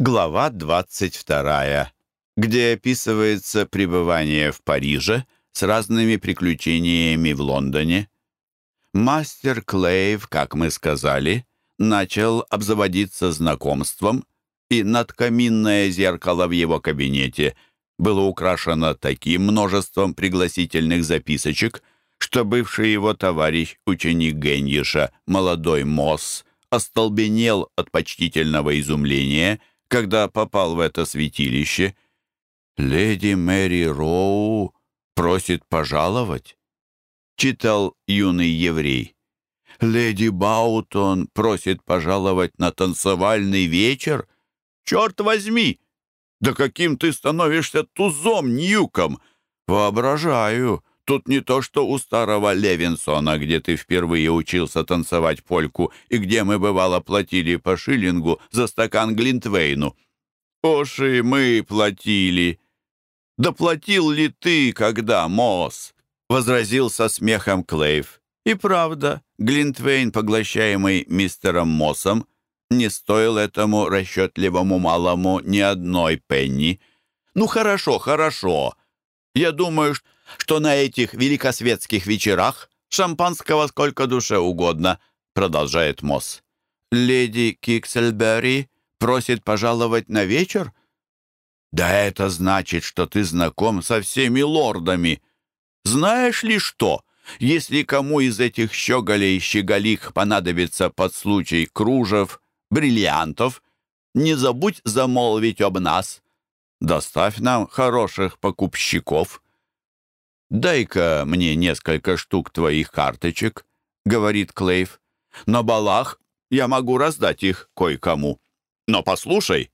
Глава 22, где описывается пребывание в Париже с разными приключениями в Лондоне. Мастер Клейв, как мы сказали, начал обзаводиться знакомством, и надкаминное зеркало в его кабинете было украшено таким множеством пригласительных записочек, что бывший его товарищ, ученик Геньиша, молодой Мосс, остолбенел от почтительного изумления — когда попал в это святилище. «Леди Мэри Роу просит пожаловать», — читал юный еврей. «Леди Баутон просит пожаловать на танцевальный вечер. Черт возьми! Да каким ты становишься тузом, Ньюком! Воображаю!» Тут не то, что у старого Левинсона, где ты впервые учился танцевать польку и где мы, бывало, платили по шиллингу за стакан Глинтвейну. Уж и мы платили. Да платил ли ты, когда, Мосс? Возразил со смехом Клейв. И правда, Глинтвейн, поглощаемый мистером Моссом, не стоил этому расчетливому малому ни одной пенни. Ну хорошо, хорошо. Я думаю, что что на этих великосветских вечерах шампанского сколько душе угодно, продолжает Мосс. Леди Киксельбери просит пожаловать на вечер? Да это значит, что ты знаком со всеми лордами. Знаешь ли что? Если кому из этих щеголей и щеголих понадобится под случай кружев, бриллиантов, не забудь замолвить об нас. Доставь нам хороших покупщиков. «Дай-ка мне несколько штук твоих карточек», — говорит Клейв. «На балах я могу раздать их кое-кому. Но послушай,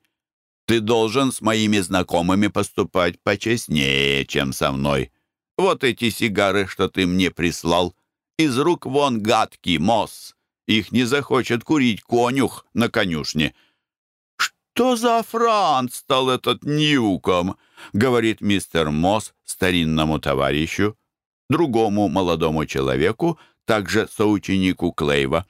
ты должен с моими знакомыми поступать почестнее, чем со мной. Вот эти сигары, что ты мне прислал, из рук вон гадкий мосс. Их не захочет курить конюх на конюшне. «Что за Франц стал этот Ньюком?» — говорит мистер Мосс старинному товарищу, другому молодому человеку, также соученику Клейва.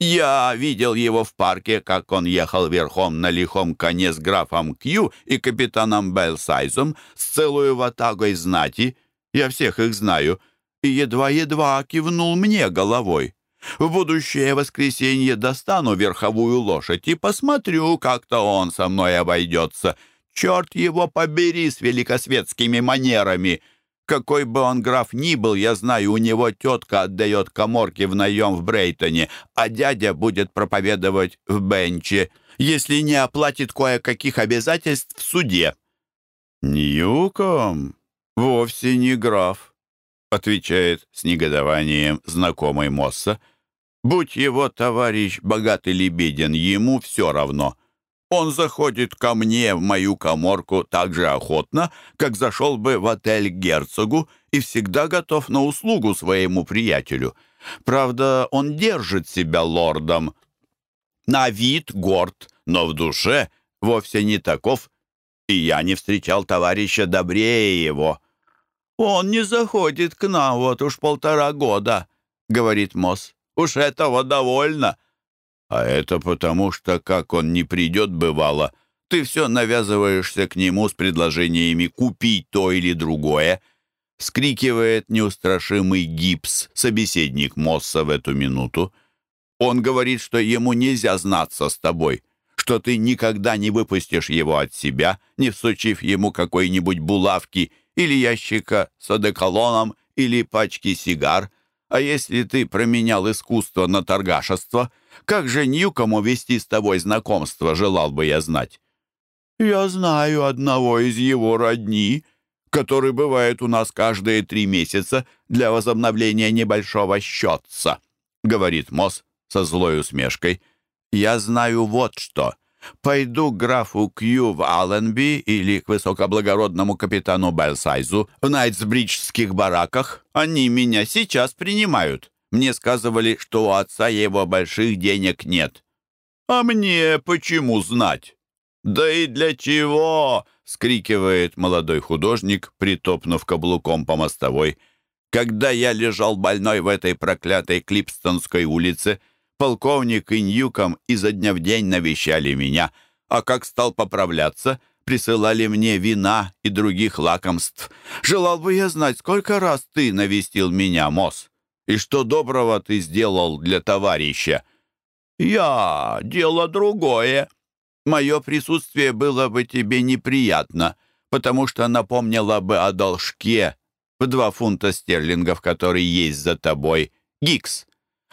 «Я видел его в парке, как он ехал верхом на лихом коне с графом Кью и капитаном Белсайзом с целую ватагой знати. Я всех их знаю. И едва-едва кивнул мне головой. В будущее воскресенье достану верховую лошадь и посмотрю, как-то он со мной обойдется. Черт его побери с великосветскими манерами! Какой бы он граф ни был, я знаю, у него тетка отдает коморки в наем в Брейтоне, а дядя будет проповедовать в Бенче, если не оплатит кое-каких обязательств в суде». «Ньюком вовсе не граф», — отвечает с негодованием знакомый Мосса. «Будь его товарищ богат или беден, ему все равно. Он заходит ко мне в мою коморку так же охотно, как зашел бы в отель герцогу и всегда готов на услугу своему приятелю. Правда, он держит себя лордом. На вид горд, но в душе вовсе не таков, и я не встречал товарища добрее его». «Он не заходит к нам вот уж полтора года», — говорит Мосс. «Уж этого довольно». А это потому, что, как он не придет, бывало, ты все навязываешься к нему с предложениями купить то или другое. Скрикивает неустрашимый гипс, собеседник Мосса в эту минуту. Он говорит, что ему нельзя знаться с тобой, что ты никогда не выпустишь его от себя, не всучив ему какой-нибудь булавки или ящика с одеколоном или пачки сигар. А если ты променял искусство на торгашество — как же Ньюкому вести с тобой знакомство, желал бы я знать?» «Я знаю одного из его родни, который бывает у нас каждые три месяца для возобновления небольшого счетца», — говорит Мосс со злой усмешкой. «Я знаю вот что. Пойду к графу Кью в Алленби или к высокоблагородному капитану Белсайзу в Найтсбриджских бараках. Они меня сейчас принимают. Мне сказывали, что у отца его больших денег нет. А мне почему знать? Да и для чего? скрикивает молодой художник, притопнув каблуком по мостовой. Когда я лежал больной в этой проклятой Клипстонской улице, полковник и Ньюком изо дня в день навещали меня. а как стал поправляться, присылали мне вина и других лакомств. Желал бы я знать, сколько раз ты навестил меня, Мосс, и что доброго ты сделал для товарища. Я — дело другое. Мое присутствие было бы тебе неприятно, потому что напомнило бы о должке в два фунта стерлингов, который есть за тобой, Гикс.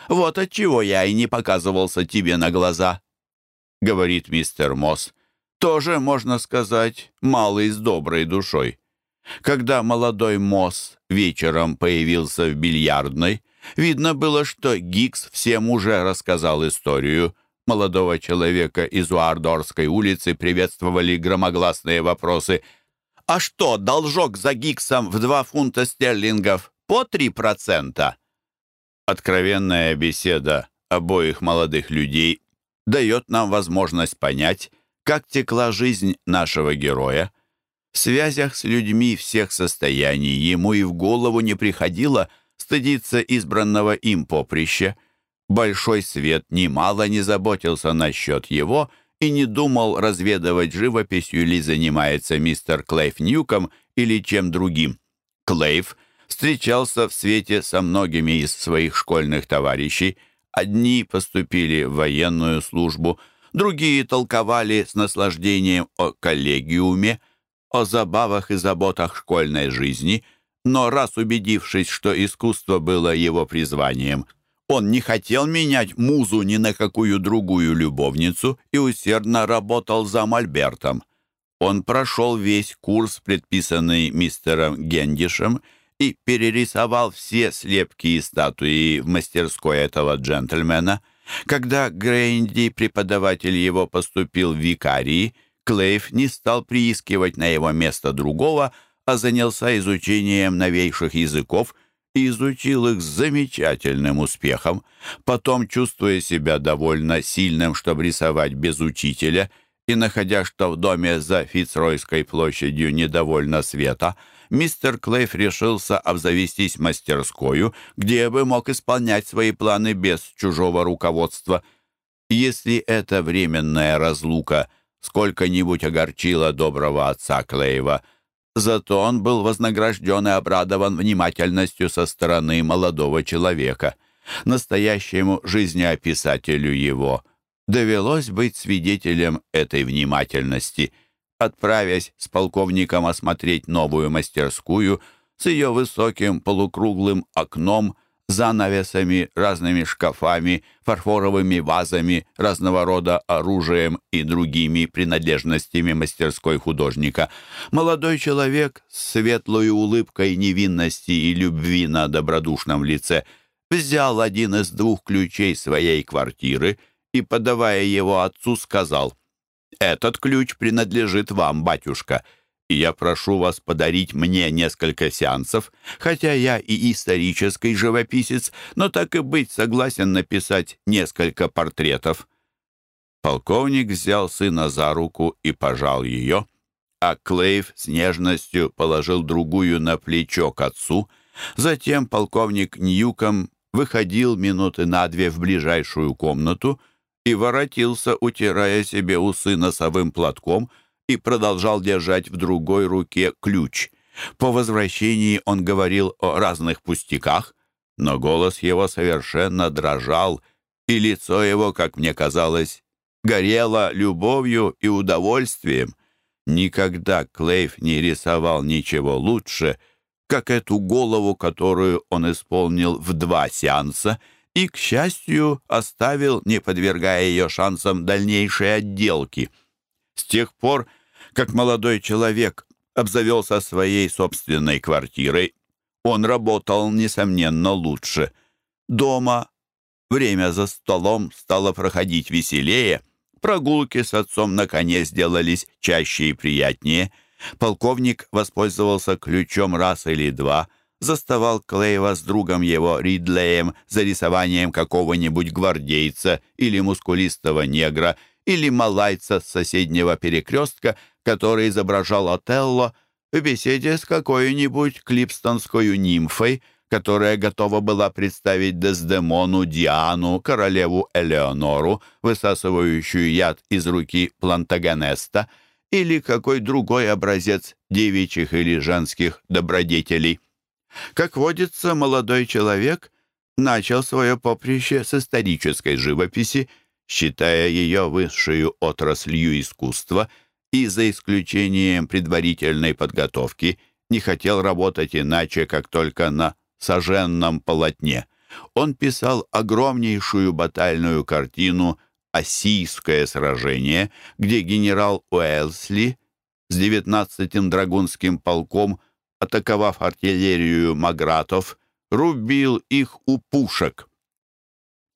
Вот отчего я и не показывался тебе на глаза говорит мистер Мосс, тоже, можно сказать, малый с доброй душой. Когда молодой Мосс вечером появился в бильярдной, видно было, что Гикс всем уже рассказал историю. Молодого человека из Уардорской улицы приветствовали громогласные вопросы. «А что, должок за Гиксом в два фунта стерлингов по три процента?» Откровенная беседа обоих молодых людей дает нам возможность понять, как текла жизнь нашего героя. В связях с людьми всех состояний ему и в голову не приходило стыдиться избранного им поприща. Большой свет немало не заботился насчет его и не думал разведывать живописью или занимается мистер Клейф Ньюком или чем другим. Клейф встречался в свете со многими из своих школьных товарищей – Одни поступили в военную службу, другие толковали с наслаждением о коллегиуме, о забавах и заботах школьной жизни, но раз убедившись, что искусство было его призванием, он не хотел менять музу ни на какую другую любовницу и усердно работал за Мольбертом. Он прошел весь курс, предписанный мистером Гендишем, и перерисовал все слепки и статуи в мастерской этого джентльмена. Когда Грейнди, преподаватель его, поступил в викарии, Клейф не стал приискивать на его место другого, а занялся изучением новейших языков и изучил их с замечательным успехом. Потом, чувствуя себя довольно сильным, чтобы рисовать без учителя, и находя, что в доме за Фицройской площадью недовольно света, мистер Клейф решился обзавестись мастерскою, где бы мог исполнять свои планы без чужого руководства. Если эта временная разлука сколько-нибудь огорчила доброго отца Клейва, зато он был вознагражден и обрадован внимательностью со стороны молодого человека. Настоящему жизнеописателю его довелось быть свидетелем этой внимательности — отправясь с полковником осмотреть новую мастерскую с ее высоким полукруглым окном, занавесами, разными шкафами, фарфоровыми вазами, разного рода оружием и другими принадлежностями мастерской художника. Молодой человек с светлой улыбкой невинности и любви на добродушном лице взял один из двух ключей своей квартиры и, подавая его отцу, сказал — этот ключ принадлежит вам, батюшка, и я прошу вас подарить мне несколько сеансов, хотя я и исторический живописец, но так и быть согласен написать несколько портретов». Полковник взял сына за руку и пожал ее, а Клейв с нежностью положил другую на плечо к отцу. Затем полковник Ньюком выходил минуты на две в ближайшую комнату — и воротился, утирая себе усы носовым платком, и продолжал держать в другой руке ключ. По возвращении он говорил о разных пустяках, но голос его совершенно дрожал, и лицо его, как мне казалось, горело любовью и удовольствием. Никогда Клейв не рисовал ничего лучше, как эту голову, которую он исполнил в два сеанса — и, к счастью, оставил, не подвергая ее шансам дальнейшей отделки. С тех пор, как молодой человек обзавелся своей собственной квартирой, он работал, несомненно, лучше. Дома время за столом стало проходить веселее, прогулки с отцом наконец сделались чаще и приятнее. Полковник воспользовался ключом раз или два — заставал Клейва с другом его Ридлеем за рисованием какого-нибудь гвардейца или мускулистого негра или малайца с соседнего перекрестка, который изображал Отелло в беседе с какой-нибудь клипстонской нимфой, которая готова была представить Дездемону, Диану, королеву Элеонору, высасывающую яд из руки Плантагенеста, или какой другой образец девичьих или женских добродетелей. Как водится, молодой человек начал свое поприще с исторической живописи, считая ее высшую отраслью искусства и, за исключением предварительной подготовки, не хотел работать иначе, как только на соженном полотне. Он писал огромнейшую батальную картину «Осийское сражение», где генерал Уэлсли с 19-м драгунским полком, атаковав артиллерию Магратов, рубил их у пушек.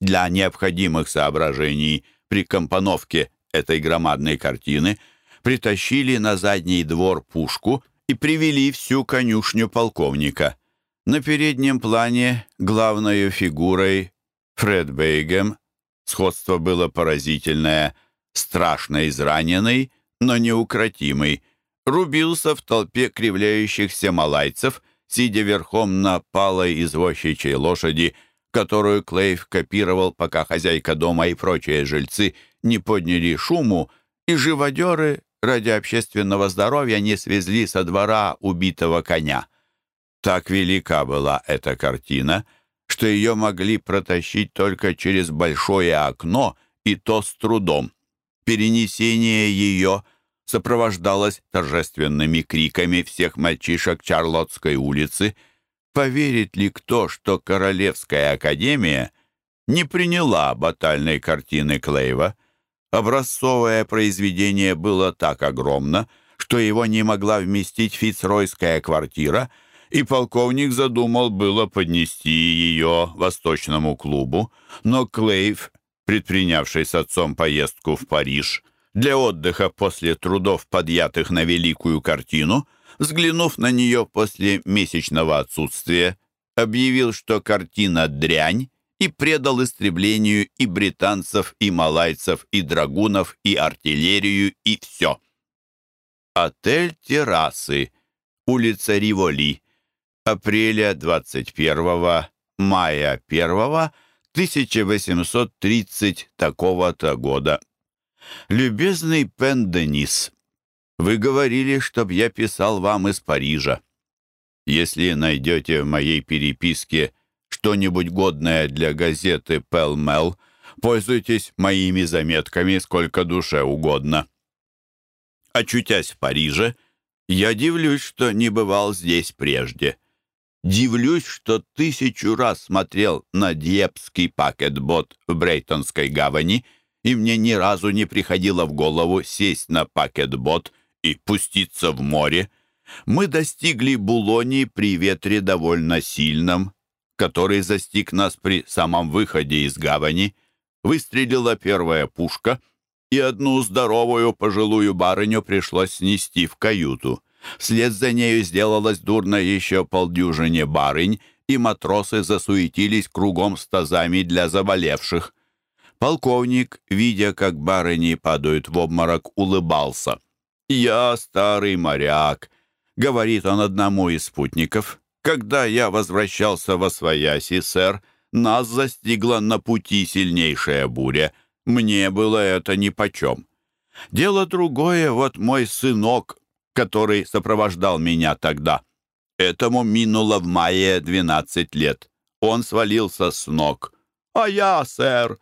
Для необходимых соображений при компоновке этой громадной картины притащили на задний двор пушку и привели всю конюшню полковника. На переднем плане главной фигурой Фред Бейгем. Сходство было поразительное, страшно израненный, но неукротимый. Рубился в толпе кривляющихся малайцев, сидя верхом на палой извозчичьей лошади, которую Клейв копировал, пока хозяйка дома и прочие жильцы не подняли шуму, и живодеры ради общественного здоровья не свезли со двора убитого коня. Так велика была эта картина, что ее могли протащить только через большое окно, и то с трудом. Перенесение ее сопровождалось торжественными криками всех мальчишек Чарлотской улицы. Поверит ли кто, что Королевская академия не приняла батальной картины Клейва? Образцовое произведение было так огромно, что его не могла вместить фицройская квартира — и полковник задумал было поднести ее восточному клубу, но Клейв, предпринявший с отцом поездку в Париж для отдыха после трудов, подъятых на великую картину, взглянув на нее после месячного отсутствия, объявил, что картина «дрянь», и предал истреблению и британцев, и малайцев, и драгунов, и артиллерию, и все. Отель «Террасы», улица Риволи, апреля 21 мая 1 1830 такого-то года. Любезный Пен Денис, вы говорили, чтоб я писал вам из Парижа. Если найдете в моей переписке что-нибудь годное для газеты «Пелмел», пользуйтесь моими заметками сколько душе угодно. Очутясь в Париже, я дивлюсь, что не бывал здесь прежде. Дивлюсь, что тысячу раз смотрел на Дьепский пакетбот в Брейтонской гавани, и мне ни разу не приходило в голову сесть на пакетбот и пуститься в море. Мы достигли Булони при ветре довольно сильном, который застиг нас при самом выходе из гавани. Выстрелила первая пушка, и одну здоровую пожилую барыню пришлось снести в каюту. Вслед за нею сделалось дурно еще полдюжине барынь, и матросы засуетились кругом с тазами для заболевших. Полковник, видя, как барыни падают в обморок, улыбался. «Я старый моряк», — говорит он одному из спутников. «Когда я возвращался во свояси, сэр, нас застигла на пути сильнейшая буря. Мне было это нипочем. Дело другое, вот мой сынок который сопровождал меня тогда. Этому минуло в мае 12 лет. Он свалился с ног. А я, сэр.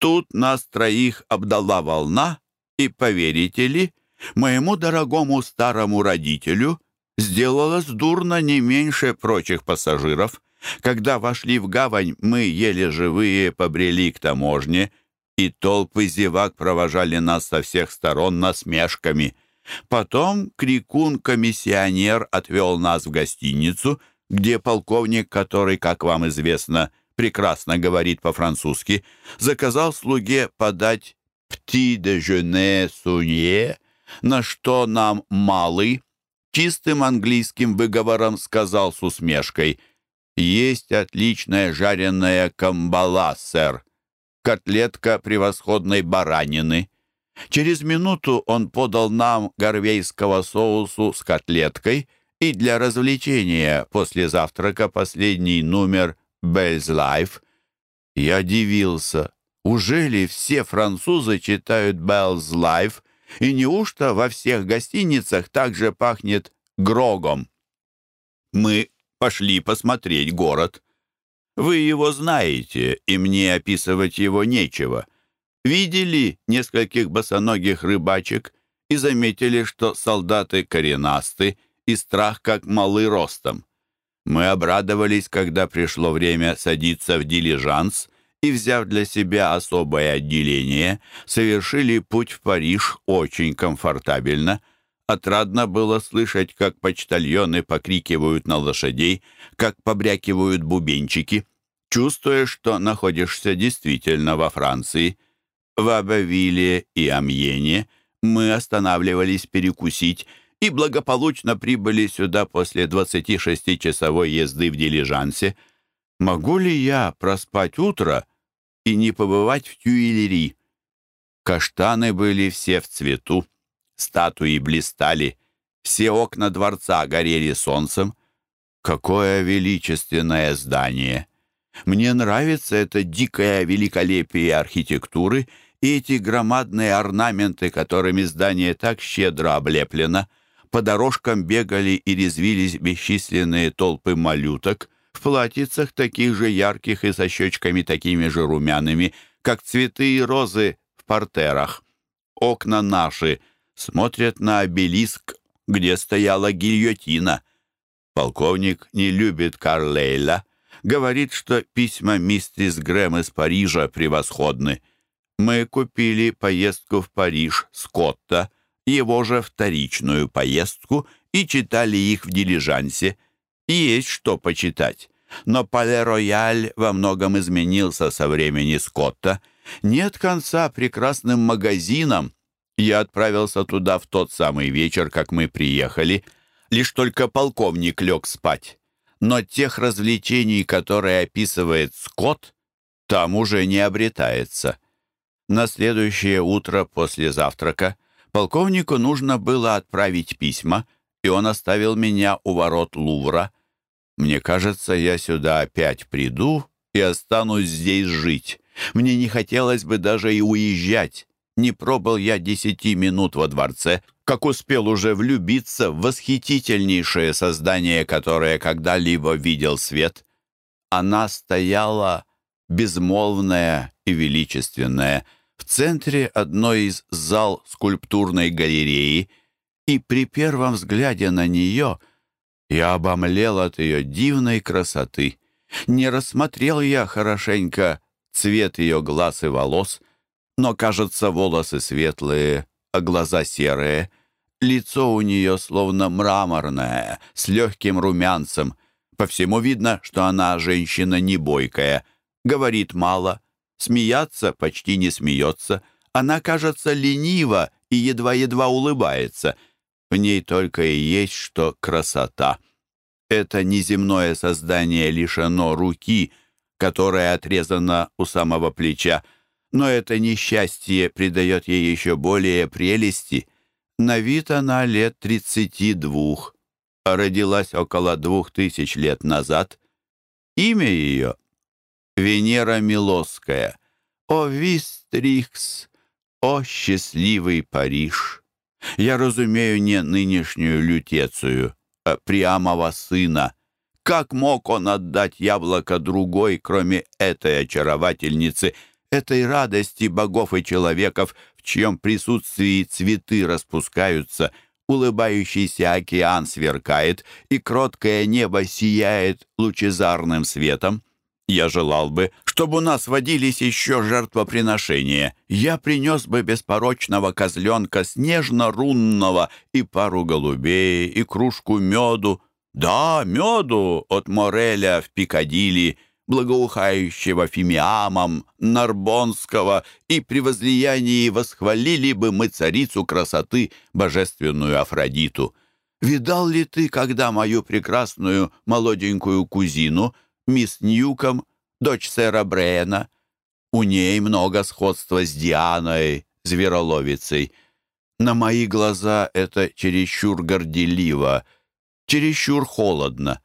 Тут нас троих обдала волна, и, поверите ли, моему дорогому старому родителю сделалось дурно не меньше прочих пассажиров. Когда вошли в гавань, мы, еле живые, побрели к таможне, и толпы зевак провожали нас со всех сторон насмешками — Потом крикун-комиссионер отвел нас в гостиницу, где полковник, который, как вам известно, прекрасно говорит по-французски, заказал слуге подать «пти дежуне сунье», на что нам малый чистым английским выговором сказал с усмешкой «Есть отличная жареная камбала, сэр, котлетка превосходной баранины». Через минуту он подал нам горвейского соусу с котлеткой и для развлечения после завтрака последний номер «Bell's Life». Я дивился. Уже ли все французы читают «Bell's Life», и неужто во всех гостиницах также пахнет грогом? Мы пошли посмотреть город. Вы его знаете, и мне описывать его нечего. Видели нескольких босоногих рыбачек и заметили, что солдаты коренасты и страх как малы ростом. Мы обрадовались, когда пришло время садиться в дилижанс и, взяв для себя особое отделение, совершили путь в Париж очень комфортабельно. Отрадно было слышать, как почтальоны покрикивают на лошадей, как побрякивают бубенчики, чувствуя, что находишься действительно во Франции. В Абавиле и Амьене мы останавливались перекусить и благополучно прибыли сюда после 26-часовой езды в дилижансе. Могу ли я проспать утро и не побывать в Тюильри? Каштаны были все в цвету, статуи блистали, все окна дворца горели солнцем. Какое величественное здание! Мне нравится это дикое великолепие архитектуры и эти громадные орнаменты, которыми здание так щедро облеплено — по дорожкам бегали и резвились бесчисленные толпы малюток в платьицах таких же ярких и со щечками такими же румяными, как цветы и розы в портерах. Окна наши смотрят на обелиск, где стояла гильотина. Полковник не любит Карлейля, говорит, что письма мистерис Грэм из Парижа превосходны. Мы купили поездку в Париж Скотта — его же вторичную поездку и читали их в дилижансе. Есть что почитать. Но Пале-Рояль во многом изменился со времени Скотта. Нет конца прекрасным магазинам. Я отправился туда в тот самый вечер, как мы приехали. Лишь только полковник лег спать. Но тех развлечений, которые описывает Скотт, там уже не обретается. На следующее утро после завтрака Полковнику нужно было отправить письма, и он оставил меня у ворот Лувра. Мне кажется, я сюда опять приду и останусь здесь жить. Мне не хотелось бы даже и уезжать. Не пробыл я десяти минут во дворце, как успел уже влюбиться в восхитительнейшее создание, которое когда-либо видел свет. Она стояла безмолвная и величественная, центре одной из зал скульптурной галереи, и при первом взгляде на нее я обомлел от ее дивной красоты. Не рассмотрел я хорошенько цвет ее глаз и волос, но, кажется, волосы светлые, а глаза серые. Лицо у нее словно мраморное, с легким румянцем. По всему видно, что она женщина не бойкая, говорит мало — Смеяться почти не смеется. Она, кажется, ленива и едва-едва улыбается. В ней только и есть что красота. Это неземное создание лишено руки, которая отрезана у самого плеча, но это несчастье придает ей еще более прелести. На вид она лет тридцати двух, а родилась около двух тысяч лет назад. Имя ее Венера Милосская. О, Вистрикс! О, счастливый Париж! Я разумею не нынешнюю лютецию, а Приамова сына. Как мог он отдать яблоко другой, кроме этой очаровательницы, этой радости богов и человеков, в чьем присутствии цветы распускаются, улыбающийся океан сверкает, и кроткое небо сияет лучезарным светом? Я желал бы, чтобы у нас водились еще жертвоприношения. Я принес бы беспорочного козленка снежно-рунного и пару голубей, и кружку меду. Да, меду от Мореля в Пикадилли, благоухающего фимиамом, нарбонского, и при возлиянии восхвалили бы мы царицу красоты, божественную Афродиту. Видал ли ты, когда мою прекрасную молоденькую кузину — мисс Ньюком, дочь сэра Брейна. У ней много сходства с Дианой, звероловицей. На мои глаза это чересчур горделиво. чересчур холодно.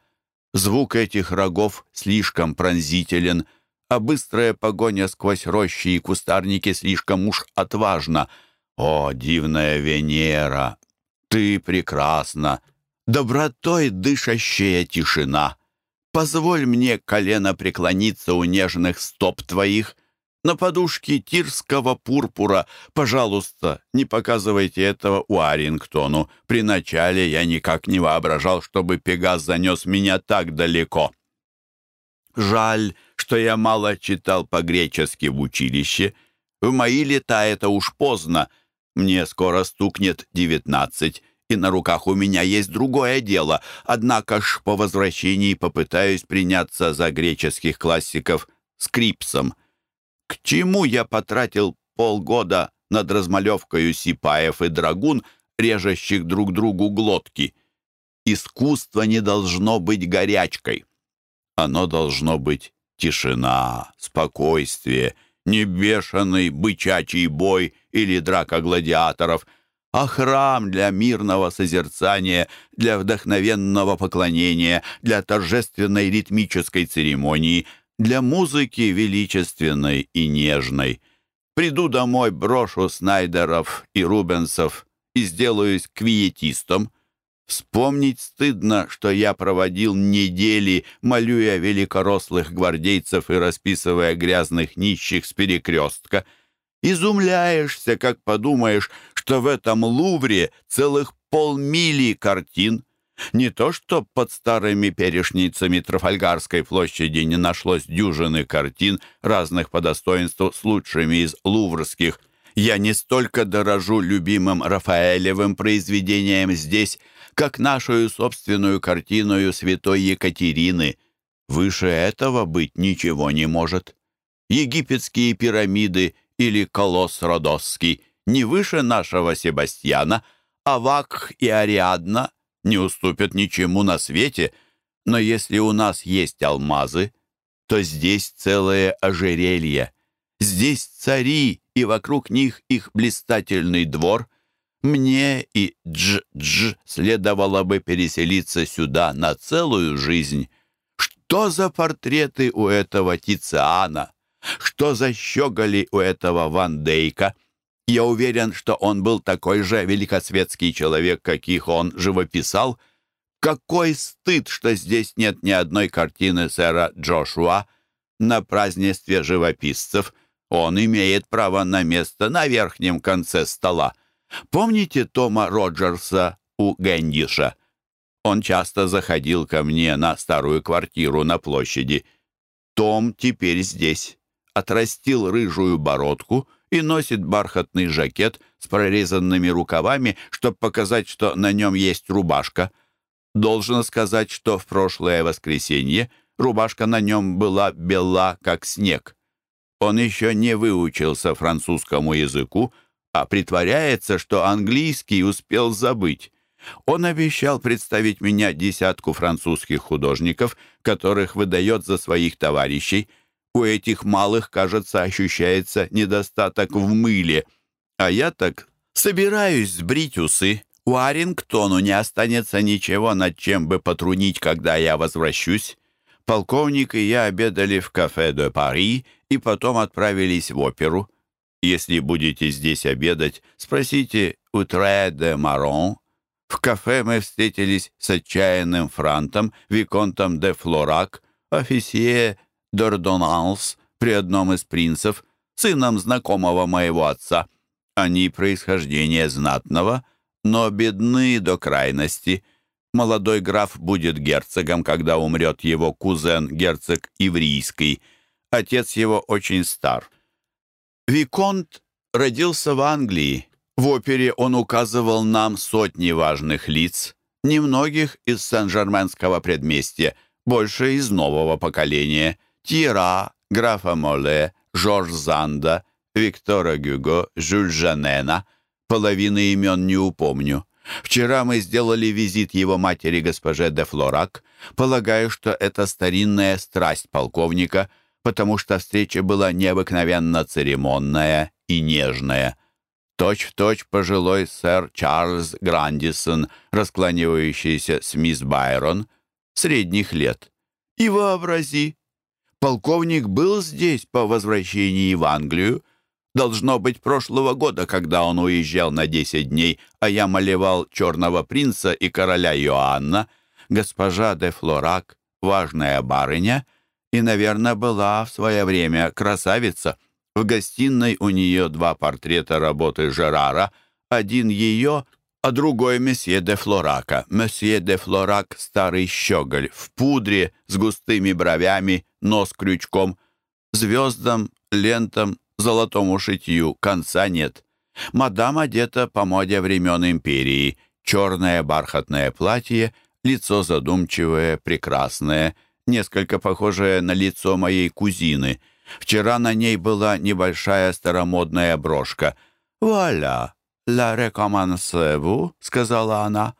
Звук этих рогов слишком пронзителен, а быстрая погоня сквозь рощи и кустарники слишком уж отважна. О, дивная Венера! Ты прекрасна! Добротой дышащая тишина! Позволь мне колено преклониться у нежных стоп твоих — на подушке тирского пурпура. Пожалуйста, не показывайте этого Уарингтону. При начале я никак не воображал, чтобы Пегас занес меня так далеко. Жаль, что я мало читал по-гречески в училище. В мои лета это уж поздно. Мне скоро стукнет девятнадцать, и на руках у меня есть другое дело. Однако ж по возвращении попытаюсь приняться за греческих классиков скрипсом. К чему я потратил полгода над размалевкою сипаев и драгун, режущих друг другу глотки? Искусство не должно быть горячкой. Оно должно быть тишина, спокойствие, не бешеный бычачий бой или драка гладиаторов, а храм для мирного созерцания, для вдохновенного поклонения, для торжественной ритмической церемонии — для музыки величественной и нежной. Приду домой, брошу Снайдеров и Рубенсов и сделаюсь квиетистом. Вспомнить стыдно, что я проводил недели, молюя великорослых гвардейцев и расписывая грязных нищих с перекрестка. Изумляешься, как подумаешь, что в этом Лувре целых полмили картин — не то что под старыми перешницами Трафальгарской площади не нашлось дюжины картин разных по достоинству с лучшими из луврских. Я не столько дорожу любимым Рафаэлевым произведением здесь, как нашу собственную картиною святой Екатерины. Выше этого быть ничего не может. Египетские пирамиды или колосс Родосский не выше нашего Себастьяна, а Вакх и Ариадна не уступят ничему на свете, но если у нас есть алмазы, то здесь целое ожерелье. Здесь цари, и вокруг них их блистательный двор. Мне и Дж-Дж следовало бы переселиться сюда на целую жизнь. Что за портреты у этого Тициана? Что за щеголи у этого Ван Дейка? Я уверен, что он был такой же великосветский человек, каких он живописал. Какой стыд, что здесь нет ни одной картины сэра Джошуа. На празднестве живописцев он имеет право на место на верхнем конце стола. Помните Тома Роджерса у Гэндиша? Он часто заходил ко мне на старую квартиру на площади. Том теперь здесь. Отрастил рыжую бородку — и носит бархатный жакет с прорезанными рукавами, чтобы показать, что на нем есть рубашка. Должен сказать, что в прошлое воскресенье рубашка на нем была бела, как снег. Он еще не выучился французскому языку, а притворяется, что английский успел забыть. Он обещал представить меня десятку французских художников, которых выдает за своих товарищей – у этих малых, кажется, ощущается недостаток в мыле. А я так собираюсь сбрить усы. У Арингтону не останется ничего, над чем бы потрунить, когда я возвращусь. Полковник и я обедали в кафе де Пари и потом отправились в оперу. Если будете здесь обедать, спросите у Тре де Марон. В кафе мы встретились с отчаянным франтом, виконтом де Флорак, офисье Дордоналс при одном из принцев, сыном знакомого моего отца. Они происхождения знатного, но бедны до крайности. Молодой граф будет герцогом, когда умрет его кузен, герцог Иврийский. Отец его очень стар. Виконт родился в Англии. В опере он указывал нам сотни важных лиц, немногих из Сен-Жерменского предместья, больше из нового поколения. Тира, графа Моле, Жорж Занда, Виктора Гюго, Жюль Жанена. Половины имен не упомню. Вчера мы сделали визит его матери госпоже де Флорак. Полагаю, что это старинная страсть полковника, потому что встреча была необыкновенно церемонная и нежная. точь-в-точь точь пожилой сэр Чарльз Грандисон, раскланивающийся с мисс Байрон, средних лет. И вообрази, полковник был здесь по возвращении в Англию, Должно быть, прошлого года, когда он уезжал на десять дней, а я малевал черного принца и короля Иоанна, госпожа де Флорак, важная барыня, и, наверное, была в свое время красавица. В гостиной у нее два портрета работы Жерара, один ее, а другой месье де Флорака. Месье де Флорак — старый щеголь, в пудре, с густыми бровями, нос крючком, звездам, лентам, золотому шитью конца нет. Мадам одета по моде времен империи. Черное бархатное платье, лицо задумчивое, прекрасное, несколько похожее на лицо моей кузины. Вчера на ней была небольшая старомодная брошка. «Вуаля! «Ла рекомансеву», — сказала она.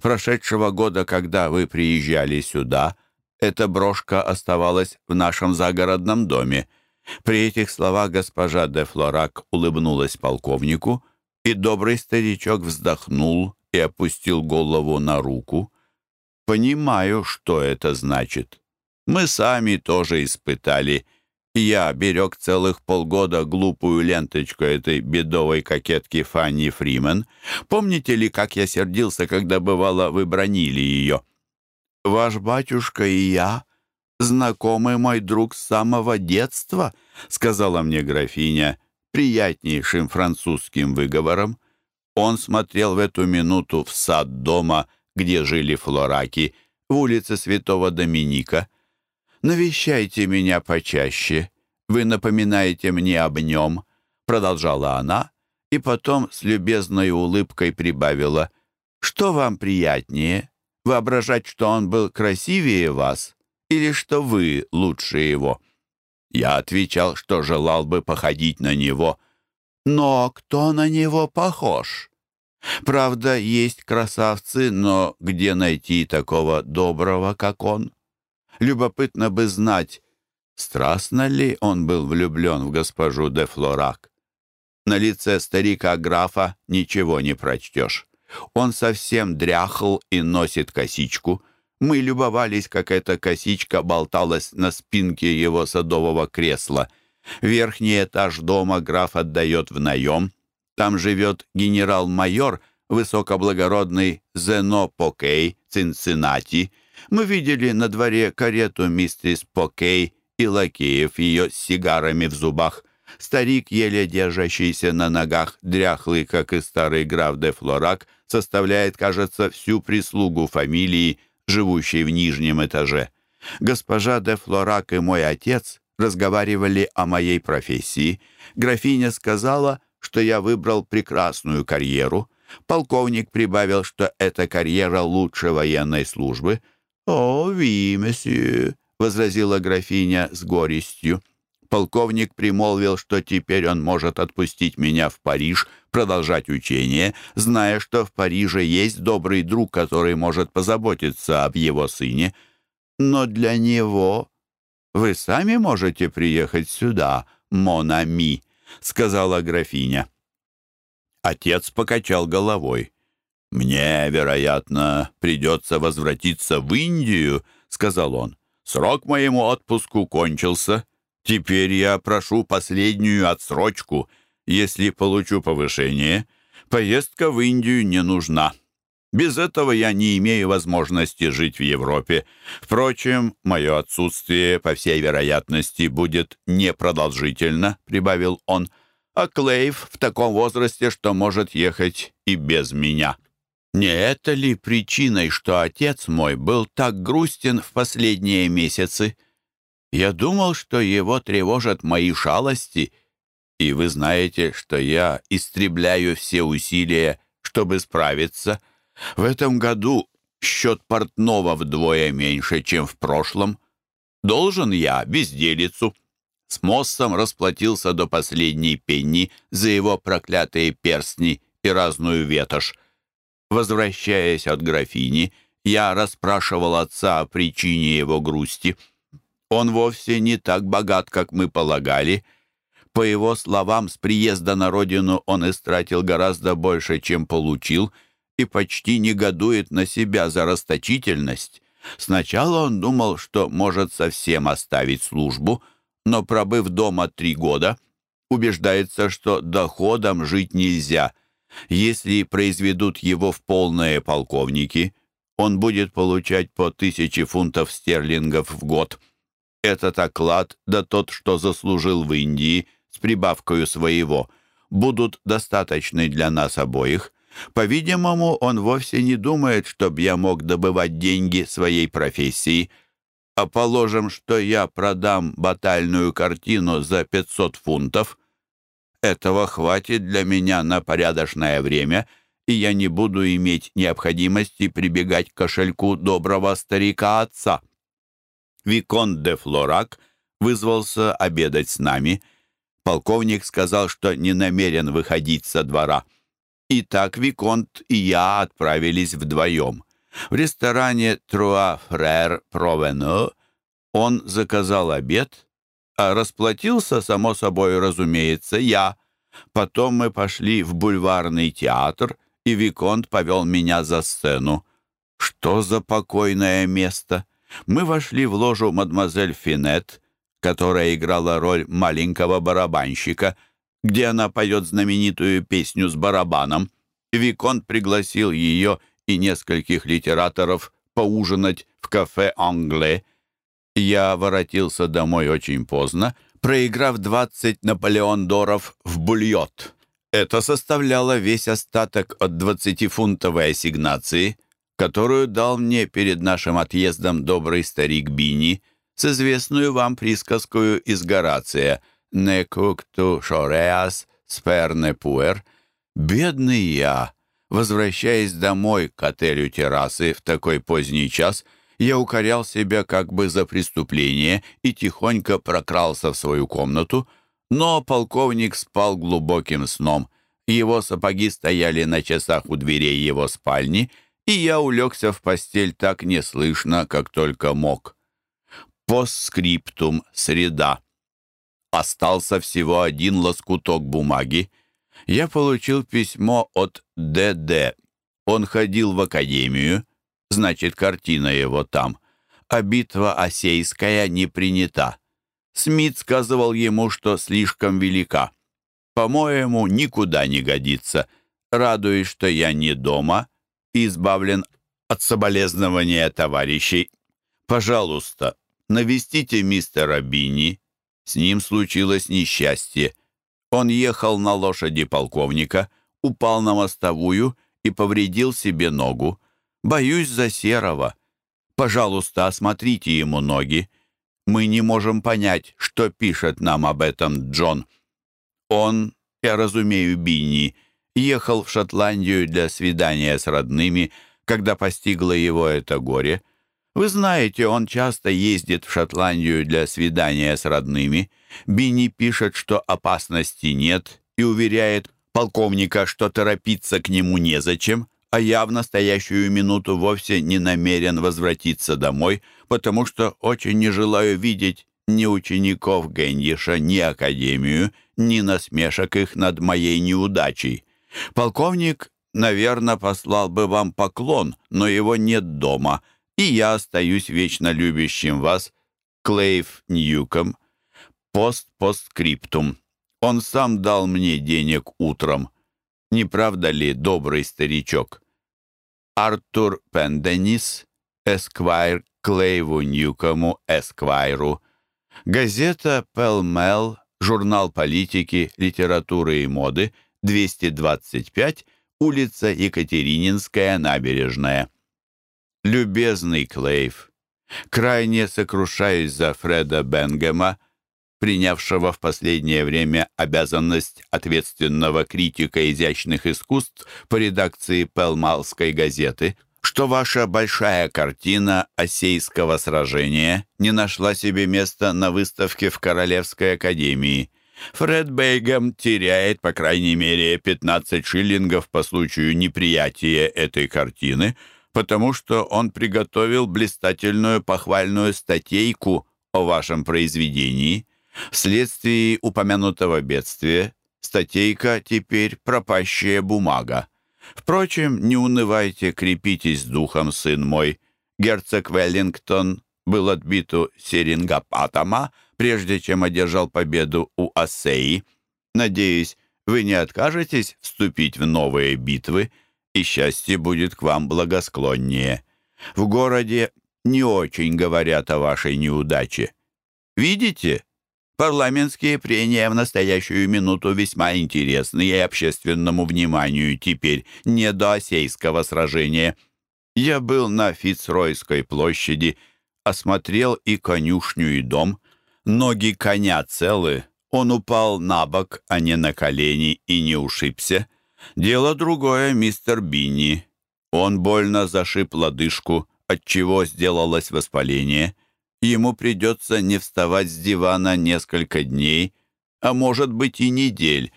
«Прошедшего года, когда вы приезжали сюда, эта брошка оставалась в нашем загородном доме. При этих словах госпожа де Флорак улыбнулась полковнику, и добрый старичок вздохнул и опустил голову на руку. «Понимаю, что это значит. Мы сами тоже испытали. Я берег целых полгода глупую ленточку этой бедовой кокетки Фанни Фримен. Помните ли, как я сердился, когда, бывало, вы бронили ее?» «Ваш батюшка и я знакомый мой друг с самого детства», — сказала мне графиня приятнейшим французским выговором. Он смотрел в эту минуту в сад дома, где жили флораки, в улице Святого Доминика. «Навещайте меня почаще. Вы напоминаете мне об нем», — продолжала она, и потом с любезной улыбкой прибавила. «Что вам приятнее, воображать, что он был красивее вас?» или что вы лучше его?» Я отвечал, что желал бы походить на него. «Но кто на него похож?» «Правда, есть красавцы, но где найти такого доброго, как он?» Любопытно бы знать, страстно ли он был влюблен в госпожу де Флорак. На лице старика-графа ничего не прочтешь. Он совсем дряхл и носит косичку. Мы любовались, как эта косичка болталась на спинке его садового кресла. Верхний этаж дома граф отдает в наем. Там живет генерал-майор, высокоблагородный Зено Покей, Цинциннати. Мы видели на дворе карету мистерис Покей и лакеев ее с сигарами в зубах. Старик, еле держащийся на ногах, дряхлый, как и старый граф де Флорак, составляет, кажется, всю прислугу фамилии живущей в нижнем этаже. Госпожа де Флорак и мой отец разговаривали о моей профессии. Графиня сказала, что я выбрал прекрасную карьеру. Полковник прибавил, что эта карьера лучше военной службы. «О, ви, месье», — возразила графиня с горестью. Полковник примолвил, что теперь он может отпустить меня в Париж, продолжать учение, зная, что в Париже есть добрый друг, который может позаботиться об его сыне. Но для него вы сами можете приехать сюда, Монами, сказала графиня. Отец покачал головой. «Мне, вероятно, придется возвратиться в Индию», — сказал он. «Срок моему отпуску кончился». Теперь я прошу последнюю отсрочку. Если получу повышение, поездка в Индию не нужна. Без этого я не имею возможности жить в Европе. Впрочем, мое отсутствие, по всей вероятности, будет непродолжительно», — прибавил он. «А Клейв в таком возрасте, что может ехать и без меня». Не это ли причиной, что отец мой был так грустен в последние месяцы? Я думал, что его тревожат мои шалости, и вы знаете, что я истребляю все усилия, чтобы справиться. В этом году счет портного вдвое меньше, чем в прошлом. Должен я безделицу. С Моссом расплатился до последней пенни за его проклятые перстни и разную ветошь. Возвращаясь от графини, я расспрашивал отца о причине его грусти — он вовсе не так богат, как мы полагали. По его словам, с приезда на родину он истратил гораздо больше, чем получил, и почти негодует на себя за расточительность. Сначала он думал, что может совсем оставить службу, но, пробыв дома три года, убеждается, что доходом жить нельзя. Если произведут его в полные полковники, он будет получать по тысяче фунтов стерлингов в год. Этот оклад, да тот, что заслужил в Индии, с прибавкою своего, будут достаточны для нас обоих. По-видимому, он вовсе не думает, чтобы я мог добывать деньги своей профессии. А положим, что я продам батальную картину за 500 фунтов. Этого хватит для меня на порядочное время, и я не буду иметь необходимости прибегать к кошельку доброго старика-отца. Викон де Флорак вызвался обедать с нами. Полковник сказал, что не намерен выходить со двора. И так Виконт и я отправились вдвоем. В ресторане «Труа Фрер Провено» он заказал обед, а расплатился, само собой разумеется, я. Потом мы пошли в бульварный театр, и Виконт повел меня за сцену. Что за покойное место! Мы вошли в ложу мадемуазель Финет, которая играла роль маленького барабанщика — где она поет знаменитую песню с барабаном. Виконт пригласил ее и нескольких литераторов поужинать в кафе «Англе». Я воротился домой очень поздно, проиграв 20 наполеондоров в бульот. Это составляло весь остаток от 20-фунтовой ассигнации, которую дал мне перед нашим отъездом добрый старик Бини с известную вам присказкою из Горация — «Не кукту шореас сперне пуэр». Бедный я! Возвращаясь домой к отелю террасы в такой поздний час, я укорял себя как бы за преступление и тихонько прокрался в свою комнату, но полковник спал глубоким сном. Его сапоги стояли на часах у дверей его спальни, и я улегся в постель так неслышно, как только мог. Постскриптум. Среда. Остался всего один лоскуток бумаги. Я получил письмо от ДД. Он ходил в академию, значит, картина его там. А битва Осейская не принята. Смит сказывал ему, что слишком велика. По-моему, никуда не годится. Радуюсь, что я не дома и избавлен от соболезнования товарищей. Пожалуйста, навестите мистера Бини с ним случилось несчастье. Он ехал на лошади полковника, упал на мостовую и повредил себе ногу. Боюсь за Серого. Пожалуйста, осмотрите ему ноги. Мы не можем понять, что пишет нам об этом Джон. Он, я разумею, Бинни, ехал в Шотландию для свидания с родными, когда постигло его это горе — вы знаете, он часто ездит в Шотландию для свидания с родными. Бинни пишет, что опасности нет, и уверяет полковника, что торопиться к нему незачем, а я в настоящую минуту вовсе не намерен возвратиться домой, потому что очень не желаю видеть ни учеников Гендиша, ни академию, ни насмешек их над моей неудачей. Полковник, наверное, послал бы вам поклон, но его нет дома — и я остаюсь вечно любящим вас, Клейв Ньюком. Пост-постскриптум. Он сам дал мне денег утром. Не правда ли, добрый старичок? Артур Пенденис, Эсквайр Клейву Ньюкому, Эсквайру. Газета «Пелмел», журнал политики, литературы и моды, 225, улица Екатерининская, набережная. «Любезный Клейв, крайне сокрушаюсь за Фреда Бенгема, принявшего в последнее время обязанность ответственного критика изящных искусств по редакции Пелмалской газеты, что ваша большая картина «Осейского сражения» не нашла себе места на выставке в Королевской академии. Фред Бейгем теряет, по крайней мере, 15 шиллингов по случаю неприятия этой картины – потому что он приготовил блистательную похвальную статейку о вашем произведении. Вследствие упомянутого бедствия статейка теперь пропащая бумага. Впрочем, не унывайте, крепитесь духом, сын мой. Герцог Веллингтон был отбит у Серингапатама, прежде чем одержал победу у Ассеи. Надеюсь, вы не откажетесь вступить в новые битвы, и счастье будет к вам благосклоннее. В городе не очень говорят о вашей неудаче. Видите, парламентские прения в настоящую минуту весьма интересны и общественному вниманию теперь не до осейского сражения. Я был на Фицройской площади, осмотрел и конюшню, и дом. Ноги коня целы, он упал на бок, а не на колени, и не ушибся. Дело другое, мистер Бинни. Он больно зашиб лодыжку, отчего сделалось воспаление. Ему придется не вставать с дивана несколько дней, а может быть и недель.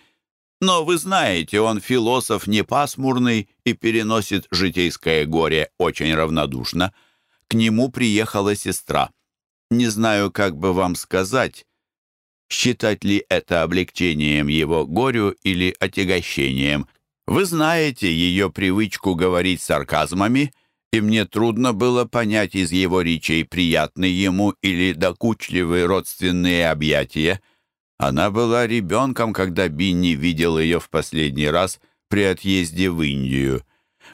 Но вы знаете, он философ не пасмурный и переносит житейское горе очень равнодушно. К нему приехала сестра. Не знаю, как бы вам сказать, считать ли это облегчением его горю или отягощением. Вы знаете ее привычку говорить сарказмами, и мне трудно было понять из его речей, приятны ему или докучливые родственные объятия. Она была ребенком, когда Бинни видел ее в последний раз при отъезде в Индию.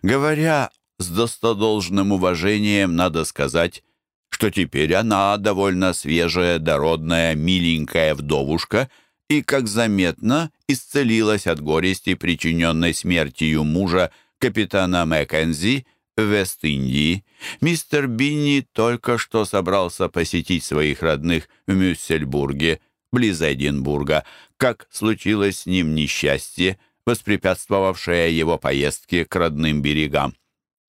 Говоря с достодолжным уважением, надо сказать, что теперь она довольно свежая, дородная, миленькая вдовушка и, как заметно, исцелилась от горести, причиненной смертью мужа капитана Маккензи в Вест-Индии. Мистер Бинни только что собрался посетить своих родных в Мюссельбурге, близ Эдинбурга, как случилось с ним несчастье, воспрепятствовавшее его поездке к родным берегам.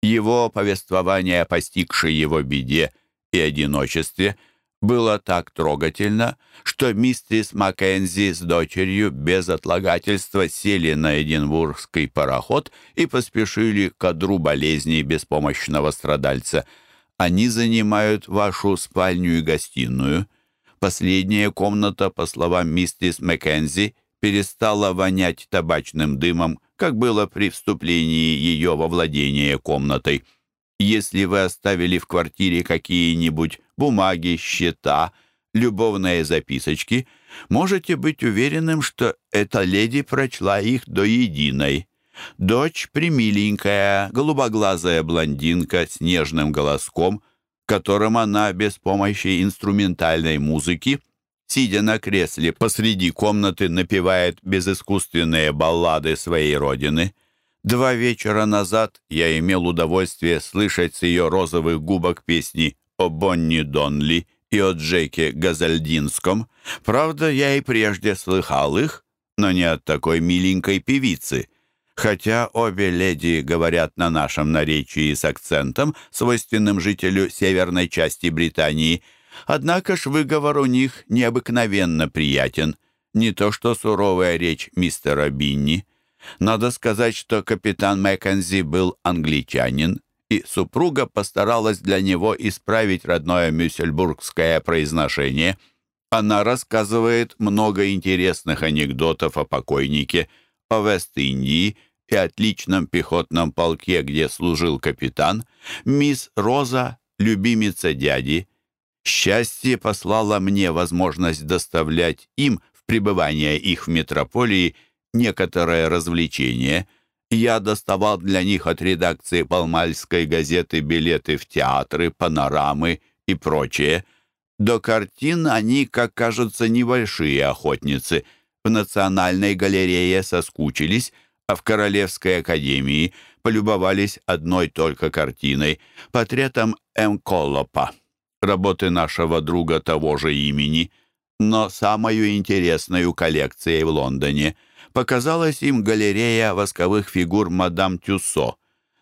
Его повествование о постигшей его беде и одиночестве было так трогательно, что мистерис Маккензи с дочерью без отлагательства сели на Эдинбургский пароход и поспешили к одру болезней беспомощного страдальца. Они занимают вашу спальню и гостиную. Последняя комната, по словам мистерис Маккензи, перестала вонять табачным дымом, как было при вступлении ее во владение комнатой. Если вы оставили в квартире какие-нибудь бумаги, счета, любовные записочки, можете быть уверенным, что эта леди прочла их до единой. Дочь примиленькая, голубоглазая блондинка с нежным голоском, которым она без помощи инструментальной музыки, сидя на кресле посреди комнаты, напевает безыскусственные баллады своей родины — Два вечера назад я имел удовольствие слышать с ее розовых губок песни о Бонни Донли и о Джеке Газальдинском. Правда, я и прежде слыхал их, но не от такой миленькой певицы. Хотя обе леди говорят на нашем наречии с акцентом, свойственным жителю северной части Британии, однако ж выговор у них необыкновенно приятен. Не то что суровая речь мистера Бинни. Надо сказать, что капитан Маккензи был англичанин, и супруга постаралась для него исправить родное мюссельбургское произношение. Она рассказывает много интересных анекдотов о покойнике, о Вест-Индии и отличном пехотном полке, где служил капитан, мисс Роза, любимица дяди. Счастье послало мне возможность доставлять им в пребывание их в метрополии – некоторое развлечение. Я доставал для них от редакции Палмальской газеты билеты в театры, панорамы и прочее. До картин они, как кажется, небольшие охотницы. В Национальной галерее соскучились, а в Королевской академии полюбовались одной только картиной — портретом М. Коллопа, работы нашего друга того же имени, но самую интересную коллекцией в Лондоне — показалась им галерея восковых фигур мадам Тюссо.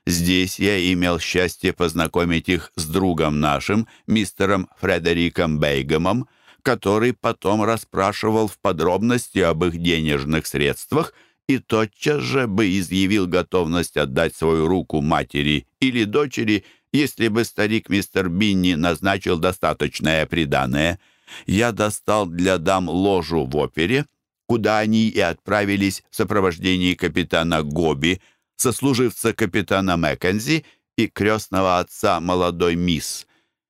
Здесь я имел счастье познакомить их с другом нашим, мистером Фредериком Бейгемом, который потом расспрашивал в подробности об их денежных средствах и тотчас же бы изъявил готовность отдать свою руку матери или дочери, если бы старик мистер Бинни назначил достаточное приданое – я достал для дам ложу в опере, куда они и отправились в сопровождении капитана Гоби, сослуживца капитана Маккензи и крестного отца молодой мисс.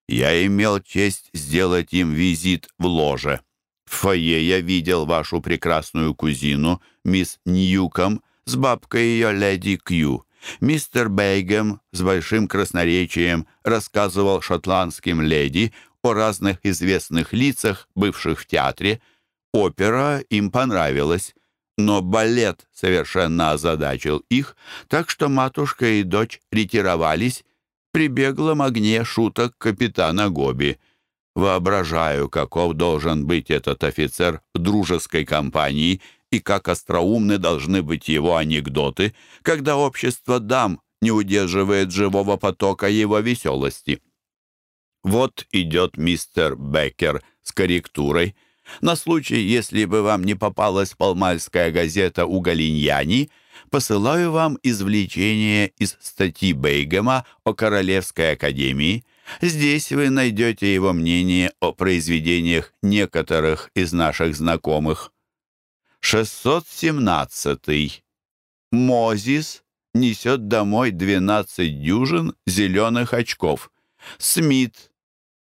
Я имел честь сделать им визит в ложе. В фойе я видел вашу прекрасную кузину, мисс Ньюком, с бабкой ее леди Кью. Мистер Бейгем с большим красноречием рассказывал шотландским леди о разных известных лицах, бывших в театре. Опера им понравилась, но балет совершенно озадачил их, так что матушка и дочь ретировались при беглом огне шуток капитана Гоби. Воображаю, каков должен быть этот офицер в дружеской компании и как остроумны должны быть его анекдоты, когда общество дам не удерживает живого потока его веселости. Вот идет мистер Беккер с корректурой. На случай, если бы вам не попалась полмальская газета у Галиньяни, посылаю вам извлечение из статьи Бейгема о Королевской академии – Здесь вы найдете его мнение о произведениях некоторых из наших знакомых. 617. Мозис несет домой 12 дюжин зеленых очков. Смит.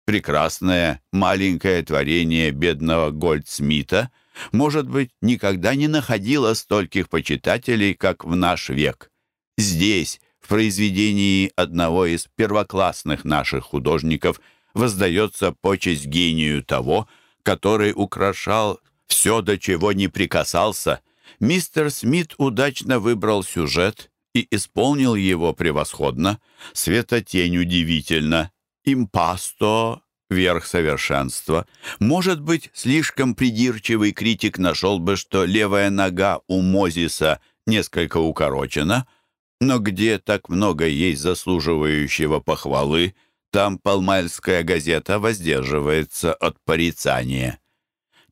Прекрасное маленькое творение бедного Гольдсмита, может быть, никогда не находило стольких почитателей, как в наш век. Здесь, в произведении одного из первоклассных наших художников воздается почесть гению того, который украшал все, до чего не прикасался. Мистер Смит удачно выбрал сюжет и исполнил его превосходно. Светотень удивительно. Импасто — верх совершенства. Может быть, слишком придирчивый критик нашел бы, что левая нога у Мозиса несколько укорочена — но где так много есть заслуживающего похвалы, там Палмальская газета воздерживается от порицания.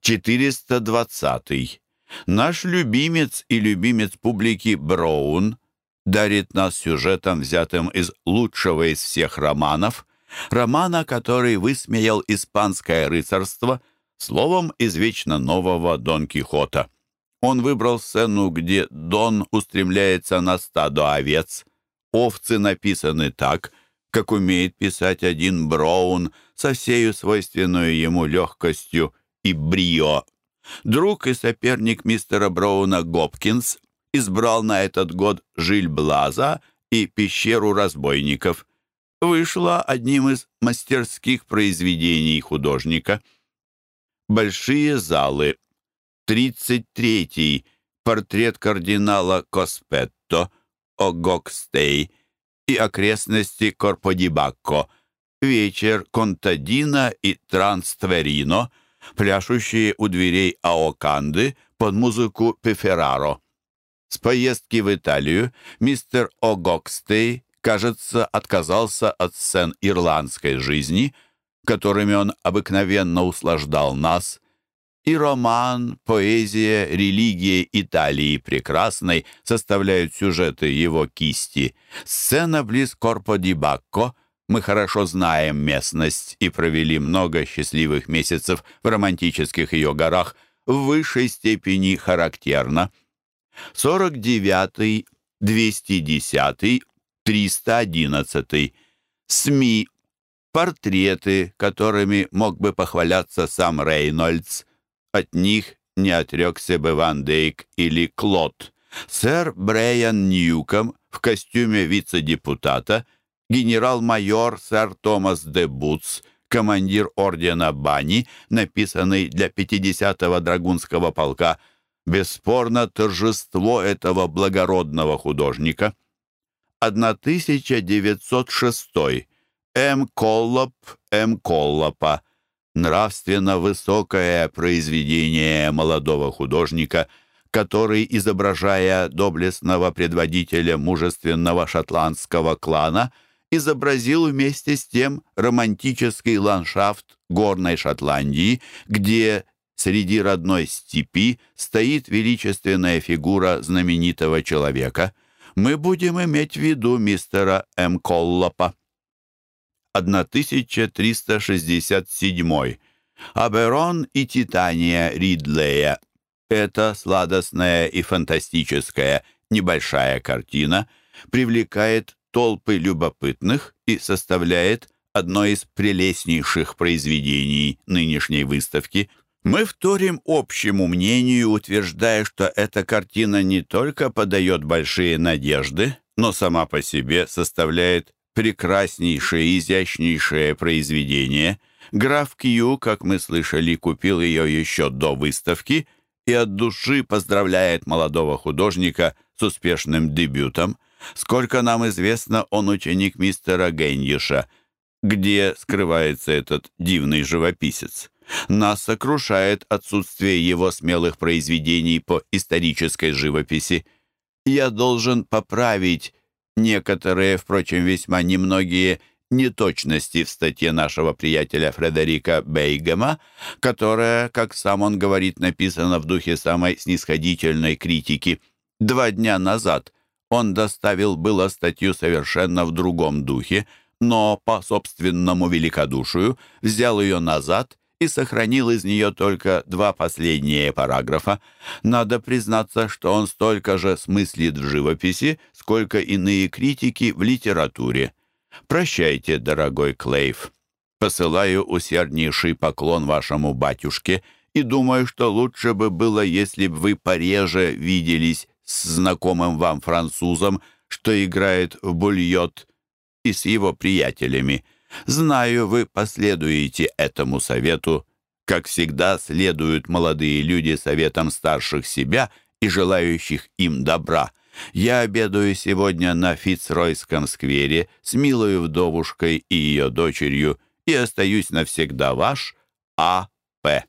420. Наш любимец и любимец публики Броун дарит нас сюжетом, взятым из лучшего из всех романов, романа, который высмеял испанское рыцарство, словом из вечно нового Дон Кихота. Он выбрал сцену, где Дон устремляется на стадо овец. Овцы написаны так, как умеет писать один Браун со всею свойственную ему легкостью и брио. Друг и соперник мистера Броуна Гопкинс избрал на этот год Жиль Блаза и пещеру разбойников. Вышла одним из мастерских произведений художника. Большие залы 33-й портрет кардинала Коспетто, Огокстей и окрестности Корподибакко, вечер Контадина и Транстверино, пляшущие у дверей Аоканды под музыку Пефераро. С поездки в Италию мистер Огокстей, кажется, отказался от сцен ирландской жизни, которыми он обыкновенно услаждал нас, и роман, поэзия, религия Италии прекрасной составляют сюжеты его кисти. Сцена близ Корпо-ди-Бакко мы хорошо знаем местность и провели много счастливых месяцев в романтических ее горах, в высшей степени характерно. 49, 210, 311. СМИ. Портреты, которыми мог бы похваляться сам Рейнольдс. От них не отрекся бы Ван Дейк или Клод. Сэр Брайан Ньюком в костюме вице-депутата, генерал-майор сэр Томас де Бутс, командир ордена Бани, написанный для 50-го драгунского полка, бесспорно торжество этого благородного художника. 1906. М. Коллоп, М. Коллопа нравственно высокое произведение молодого художника, который, изображая доблестного предводителя мужественного шотландского клана, изобразил вместе с тем романтический ландшафт горной Шотландии, где среди родной степи стоит величественная фигура знаменитого человека. Мы будем иметь в виду мистера М. Коллопа. 1367. Аберон и Титания Ридлея. Эта сладостная и фантастическая небольшая картина привлекает толпы любопытных и составляет одно из прелестнейших произведений нынешней выставки. Мы вторим общему мнению, утверждая, что эта картина не только подает большие надежды, но сама по себе составляет прекраснейшее, изящнейшее произведение. Граф Кью, как мы слышали, купил ее еще до выставки и от души поздравляет молодого художника с успешным дебютом. Сколько нам известно, он ученик мистера Генниша. Где скрывается этот дивный живописец? Нас сокрушает отсутствие его смелых произведений по исторической живописи. Я должен поправить некоторые, впрочем, весьма немногие неточности в статье нашего приятеля Фредерика Бейгема, которая, как сам он говорит, написана в духе самой снисходительной критики. Два дня назад он доставил было статью совершенно в другом духе, но по собственному великодушию взял ее назад и сохранил из нее только два последние параграфа. Надо признаться, что он столько же смыслит в живописи, сколько иные критики в литературе. Прощайте, дорогой Клейв. Посылаю усерднейший поклон вашему батюшке и думаю, что лучше бы было, если бы вы пореже виделись с знакомым вам французом, что играет в бульот, и с его приятелями. Знаю, вы последуете этому совету, как всегда следуют молодые люди советам старших себя и желающих им добра. Я обедаю сегодня на Фицройском сквере с милой вдовушкой и ее дочерью и остаюсь навсегда ваш А.П.